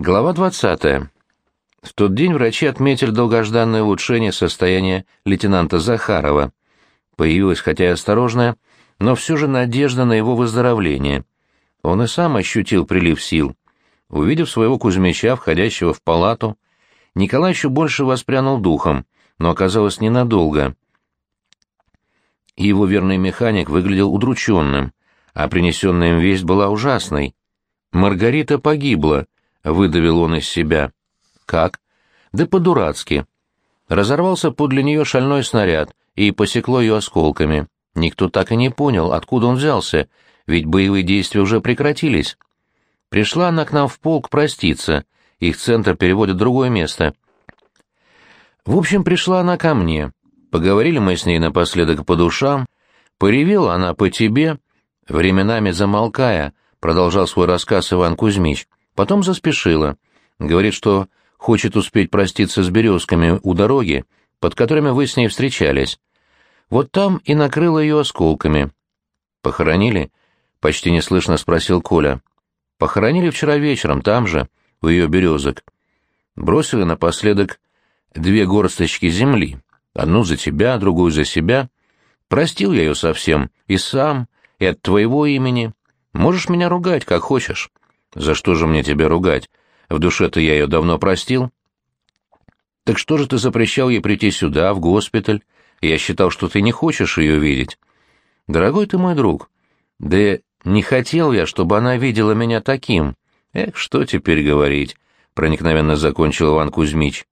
Глава 20. В тот день врачи отметили долгожданное улучшение состояния лейтенанта Захарова. Появилась, хотя и осторожная, но все же надежда на его выздоровление. Он и сам ощутил прилив сил. Увидев своего Кузьмича, входящего в палату, Николай еще больше воспрянул духом, но оказалось ненадолго. Его верный механик выглядел удрученным, а принесенная им весть была ужасной. Маргарита погибла —— выдавил он из себя. «Как?» «Да по-дурацки». Разорвался подле нее шальной снаряд и посекло ее осколками. Никто так и не понял, откуда он взялся, ведь боевые действия уже прекратились. Пришла она к нам в полк проститься, их центр переводит в другое место. В общем, пришла она ко мне. Поговорили мы с ней напоследок по душам, поревела она по тебе, временами замолкая, продолжал свой рассказ Иван Кузьмич. Потом заспешила. Говорит, что хочет успеть проститься с березками у дороги, под которыми вы с ней встречались. Вот там и накрыло ее осколками. «Похоронили?» — почти неслышно спросил Коля. «Похоронили вчера вечером, там же, у ее березок. Бросили напоследок две горсточки земли, одну за тебя, другую за себя. Простил я ее совсем, и сам, и от твоего имени. Можешь меня ругать, как хочешь. За что же мне тебя ругать? В душе-то я ее давно простил. Так что же ты запрещал ей прийти сюда, в госпиталь? Я считал, что ты не хочешь ее видеть. Дорогой ты мой друг, да не хотел я, чтобы она видела меня таким. Эх, что теперь говорить, проникновенно закончил Иван Кузьмич.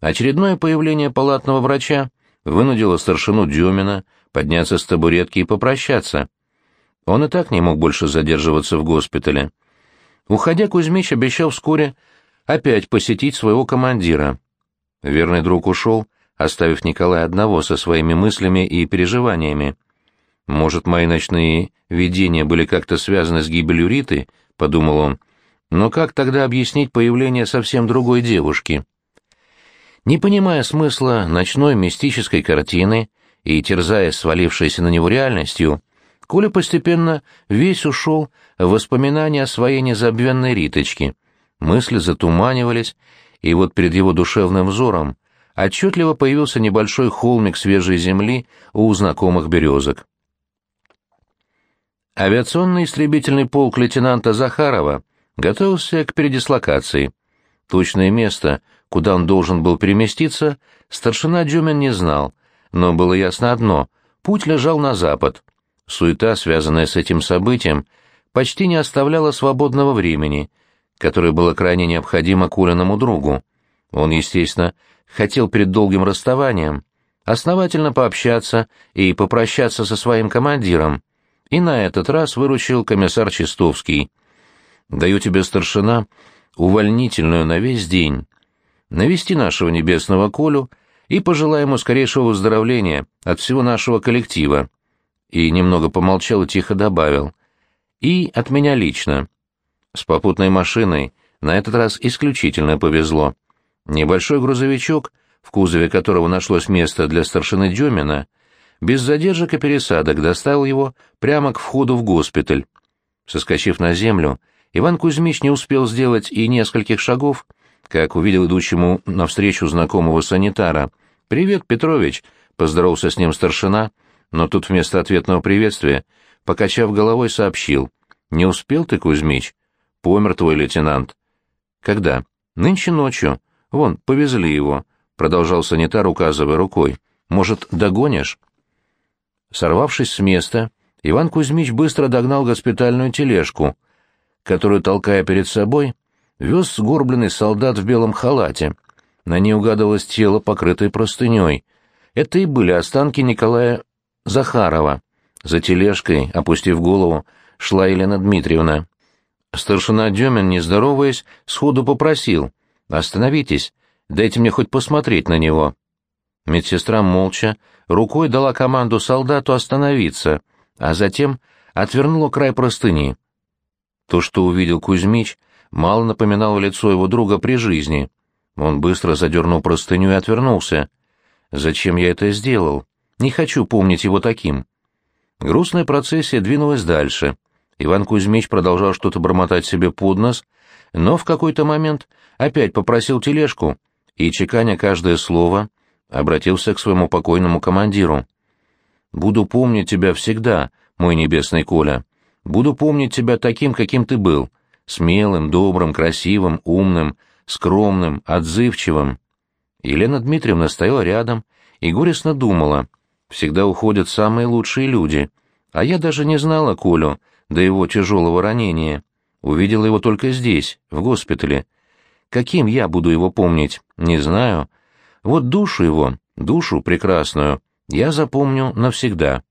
Очередное появление палатного врача вынудило старшину Дюмина подняться с табуретки и попрощаться. Он и так не мог больше задерживаться в госпитале. Уходя, Кузьмич обещал вскоре опять посетить своего командира. Верный друг ушел, оставив Николая одного со своими мыслями и переживаниями. «Может, мои ночные видения были как-то связаны с гибелью Риты?» — подумал он. «Но как тогда объяснить появление совсем другой девушки?» Не понимая смысла ночной мистической картины и терзаясь свалившейся на него реальностью, Коля постепенно весь ушел в воспоминания о своей незабвенной Риточке. Мысли затуманивались, и вот перед его душевным взором отчетливо появился небольшой холмик свежей земли у знакомых березок. Авиационный истребительный полк лейтенанта Захарова готовился к передислокации. Точное место, куда он должен был переместиться, старшина Дюмин не знал, но было ясно одно — путь лежал на запад — Суета, связанная с этим событием, почти не оставляла свободного времени, которое было крайне необходимо Кулиному другу. Он, естественно, хотел перед долгим расставанием основательно пообщаться и попрощаться со своим командиром, и на этот раз выручил комиссар Чистовский. «Даю тебе, старшина, увольнительную на весь день. Навести нашего небесного Колю и пожелай ему скорейшего выздоровления от всего нашего коллектива и немного помолчал и тихо добавил. «И от меня лично. С попутной машиной на этот раз исключительно повезло. Небольшой грузовичок, в кузове которого нашлось место для старшины Демина, без задержек и пересадок доставил его прямо к входу в госпиталь. Соскочив на землю, Иван Кузьмич не успел сделать и нескольких шагов, как увидел идущему навстречу знакомого санитара. «Привет, Петрович!» — поздоровался с ним старшина — но тут вместо ответного приветствия, покачав головой, сообщил. «Не успел ты, Кузьмич? Помер твой лейтенант». «Когда?» «Нынче ночью. Вон, повезли его», — продолжал санитар, указывая рукой. «Может, догонишь?» Сорвавшись с места, Иван Кузьмич быстро догнал госпитальную тележку, которую, толкая перед собой, вез сгорбленный солдат в белом халате. На ней угадывалось тело, покрытое простыней. Это и были останки Николая Захарова. За тележкой, опустив голову, шла Елена Дмитриевна. Старшина Демин, не здороваясь, сходу попросил. «Остановитесь, дайте мне хоть посмотреть на него». Медсестра молча рукой дала команду солдату остановиться, а затем отвернула край простыни. То, что увидел Кузьмич, мало напоминало лицо его друга при жизни. Он быстро задернул простыню и отвернулся. «Зачем я это сделал?» Не хочу помнить его таким. Грустная процессия двинулась дальше. Иван Кузьмич продолжал что-то бормотать себе под нос, но в какой-то момент опять попросил тележку и, чеканя каждое слово, обратился к своему покойному командиру. «Буду помнить тебя всегда, мой небесный Коля. Буду помнить тебя таким, каким ты был, смелым, добрым, красивым, умным, скромным, отзывчивым». Елена Дмитриевна стояла рядом и горестно думала. «Всегда уходят самые лучшие люди, а я даже не знала Колю до его тяжелого ранения. Увидела его только здесь, в госпитале. Каким я буду его помнить, не знаю. Вот душу его, душу прекрасную, я запомню навсегда.